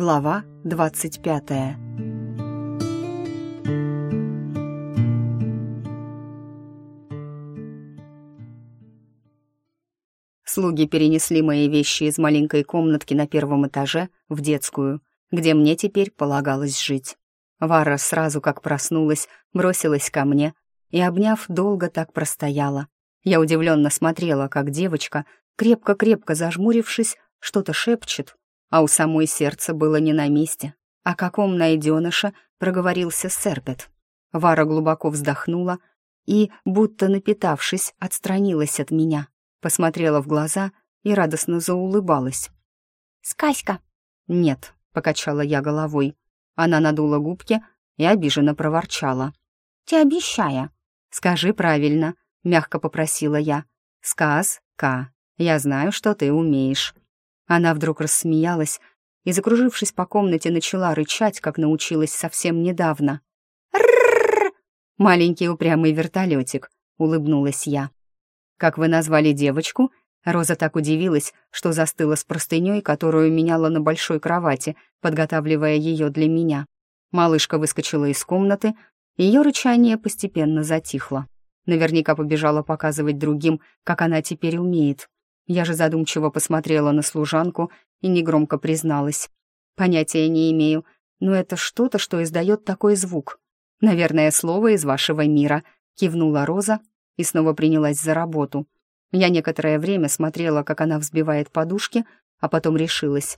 Глава двадцать пятая. Слуги перенесли мои вещи из маленькой комнатки на первом этаже в детскую, где мне теперь полагалось жить. Вара сразу как проснулась, бросилась ко мне и, обняв, долго так простояла. Я удивленно смотрела, как девочка, крепко-крепко зажмурившись, что-то шепчет, а у самой сердце было не на месте. О каком найденыше проговорился Серпет. Вара глубоко вздохнула и, будто напитавшись, отстранилась от меня посмотрела в глаза и радостно заулыбалась. «Сказка!» «Нет», — покачала я головой. Она надула губки и обиженно проворчала. «Ты обещая». «Скажи правильно», — мягко попросила я. «Сказ-ка. Я знаю, что ты умеешь». Она вдруг рассмеялась и, закружившись по комнате, начала рычать, как научилась совсем недавно. «Ррррр!» «Маленький упрямый вертолетик», — улыбнулась я. «Как вы назвали девочку?» Роза так удивилась, что застыла с простыней, которую меняла на большой кровати, подготавливая ее для меня. Малышка выскочила из комнаты, ее рычание постепенно затихло. Наверняка побежала показывать другим, как она теперь умеет. Я же задумчиво посмотрела на служанку и негромко призналась. «Понятия не имею, но это что-то, что издает такой звук. Наверное, слово из вашего мира», — кивнула Роза и снова принялась за работу. Я некоторое время смотрела, как она взбивает подушки, а потом решилась.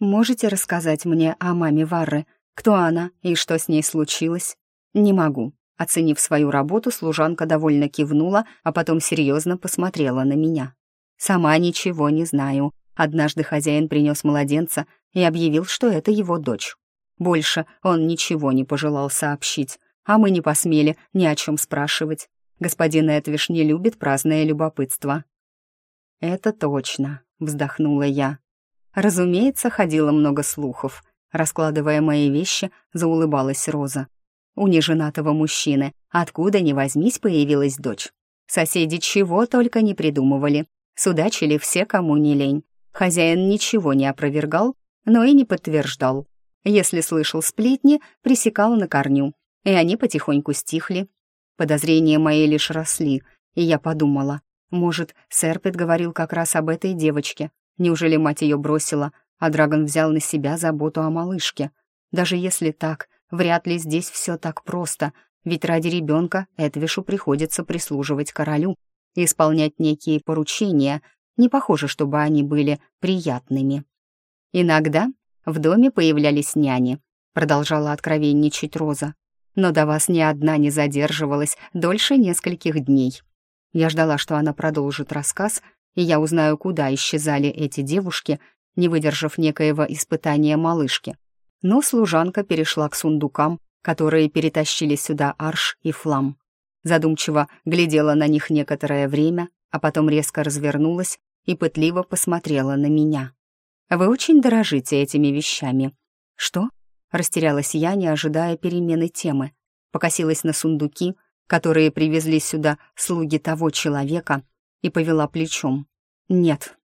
«Можете рассказать мне о маме Варры? Кто она и что с ней случилось?» «Не могу». Оценив свою работу, служанка довольно кивнула, а потом серьезно посмотрела на меня. «Сама ничего не знаю. Однажды хозяин принес младенца и объявил, что это его дочь. Больше он ничего не пожелал сообщить, а мы не посмели ни о чем спрашивать. Господин Этвиш не любит праздное любопытство». «Это точно», — вздохнула я. Разумеется, ходило много слухов. Раскладывая мои вещи, заулыбалась Роза. У неженатого мужчины, откуда ни возьмись, появилась дочь. Соседи чего только не придумывали. Судачили все, кому не лень. Хозяин ничего не опровергал, но и не подтверждал. Если слышал сплетни, пресекал на корню, и они потихоньку стихли. Подозрения мои лишь росли, и я подумала, может, Серпет говорил как раз об этой девочке. Неужели мать ее бросила, а Драгон взял на себя заботу о малышке? Даже если так, вряд ли здесь все так просто, ведь ради ребенка Эдвишу приходится прислуживать королю и исполнять некие поручения. Не похоже, чтобы они были приятными. Иногда в доме появлялись няни, продолжала откровенничать Роза но до вас ни одна не задерживалась дольше нескольких дней. Я ждала, что она продолжит рассказ, и я узнаю, куда исчезали эти девушки, не выдержав некоего испытания малышки. Но служанка перешла к сундукам, которые перетащили сюда Арш и Флам. Задумчиво глядела на них некоторое время, а потом резко развернулась и пытливо посмотрела на меня. «Вы очень дорожите этими вещами». «Что?» Растерялась я, не ожидая перемены темы. Покосилась на сундуки, которые привезли сюда слуги того человека, и повела плечом. «Нет».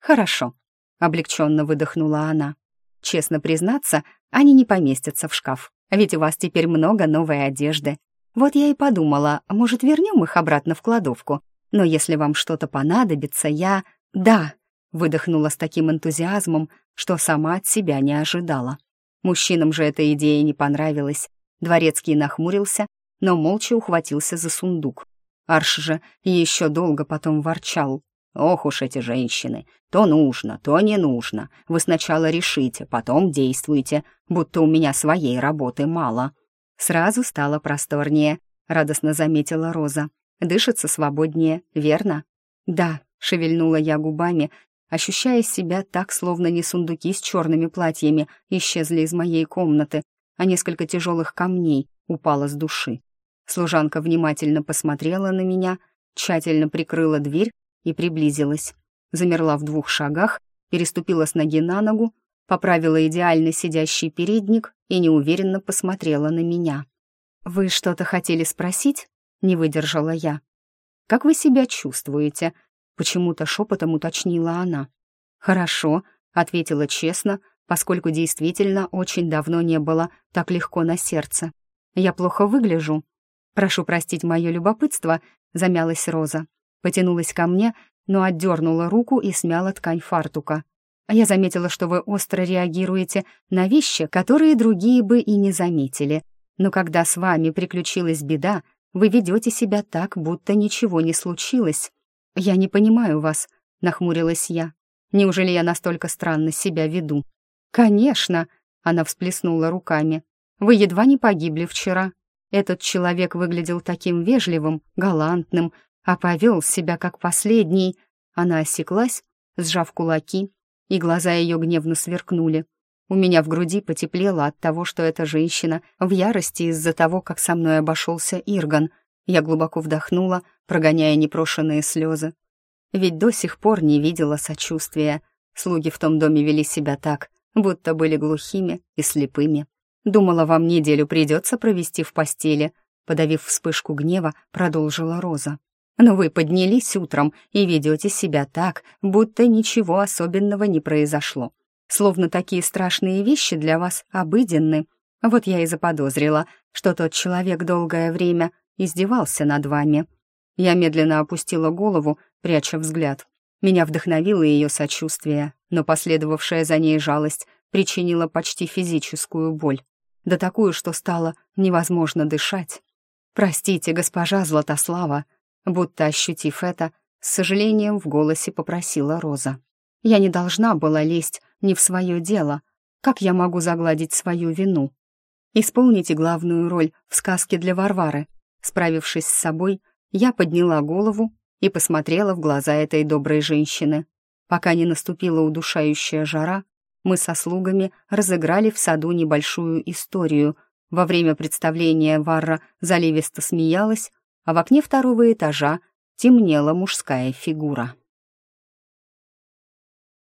«Хорошо», — облегченно выдохнула она. «Честно признаться, они не поместятся в шкаф, ведь у вас теперь много новой одежды. Вот я и подумала, может, вернем их обратно в кладовку. Но если вам что-то понадобится, я... Да!» выдохнула с таким энтузиазмом, что сама от себя не ожидала. Мужчинам же эта идея не понравилась. Дворецкий нахмурился, но молча ухватился за сундук. Арш же еще долго потом ворчал. «Ох уж эти женщины! То нужно, то не нужно. Вы сначала решите, потом действуйте, будто у меня своей работы мало». Сразу стало просторнее, радостно заметила Роза. «Дышится свободнее, верно?» «Да», — шевельнула я губами, ощущая себя так, словно не сундуки с черными платьями исчезли из моей комнаты, а несколько тяжелых камней упало с души. Служанка внимательно посмотрела на меня, тщательно прикрыла дверь и приблизилась. Замерла в двух шагах, переступила с ноги на ногу, поправила идеально сидящий передник и неуверенно посмотрела на меня. «Вы что-то хотели спросить?» — не выдержала я. «Как вы себя чувствуете?» Почему-то шепотом уточнила она. «Хорошо», — ответила честно, поскольку действительно очень давно не было так легко на сердце. «Я плохо выгляжу?» «Прошу простить мое любопытство», — замялась Роза. Потянулась ко мне, но отдернула руку и смяла ткань фартука. «Я заметила, что вы остро реагируете на вещи, которые другие бы и не заметили. Но когда с вами приключилась беда, вы ведете себя так, будто ничего не случилось. Я не понимаю вас», — нахмурилась я. «Неужели я настолько странно себя веду?» «Конечно», — она всплеснула руками. «Вы едва не погибли вчера. Этот человек выглядел таким вежливым, галантным, а повел себя как последний». Она осеклась, сжав кулаки, и глаза ее гневно сверкнули. У меня в груди потеплело от того, что эта женщина в ярости из-за того, как со мной обошелся Ирган. Я глубоко вдохнула, прогоняя непрошенные слезы. Ведь до сих пор не видела сочувствия. Слуги в том доме вели себя так, будто были глухими и слепыми. Думала, вам неделю придется провести в постели. Подавив вспышку гнева, продолжила Роза. Но вы поднялись утром и ведете себя так, будто ничего особенного не произошло. Словно такие страшные вещи для вас обыденны. Вот я и заподозрила, что тот человек долгое время издевался над вами. Я медленно опустила голову, пряча взгляд. Меня вдохновило ее сочувствие, но последовавшая за ней жалость причинила почти физическую боль. Да такую, что стало невозможно дышать. «Простите, госпожа Златослава», будто ощутив это, с сожалением в голосе попросила Роза. «Я не должна была лезть не в свое дело. Как я могу загладить свою вину? Исполните главную роль в сказке для Варвары. Справившись с собой, я подняла голову и посмотрела в глаза этой доброй женщины. Пока не наступила удушающая жара, мы со слугами разыграли в саду небольшую историю. Во время представления Варра заливисто смеялась, а в окне второго этажа темнела мужская фигура.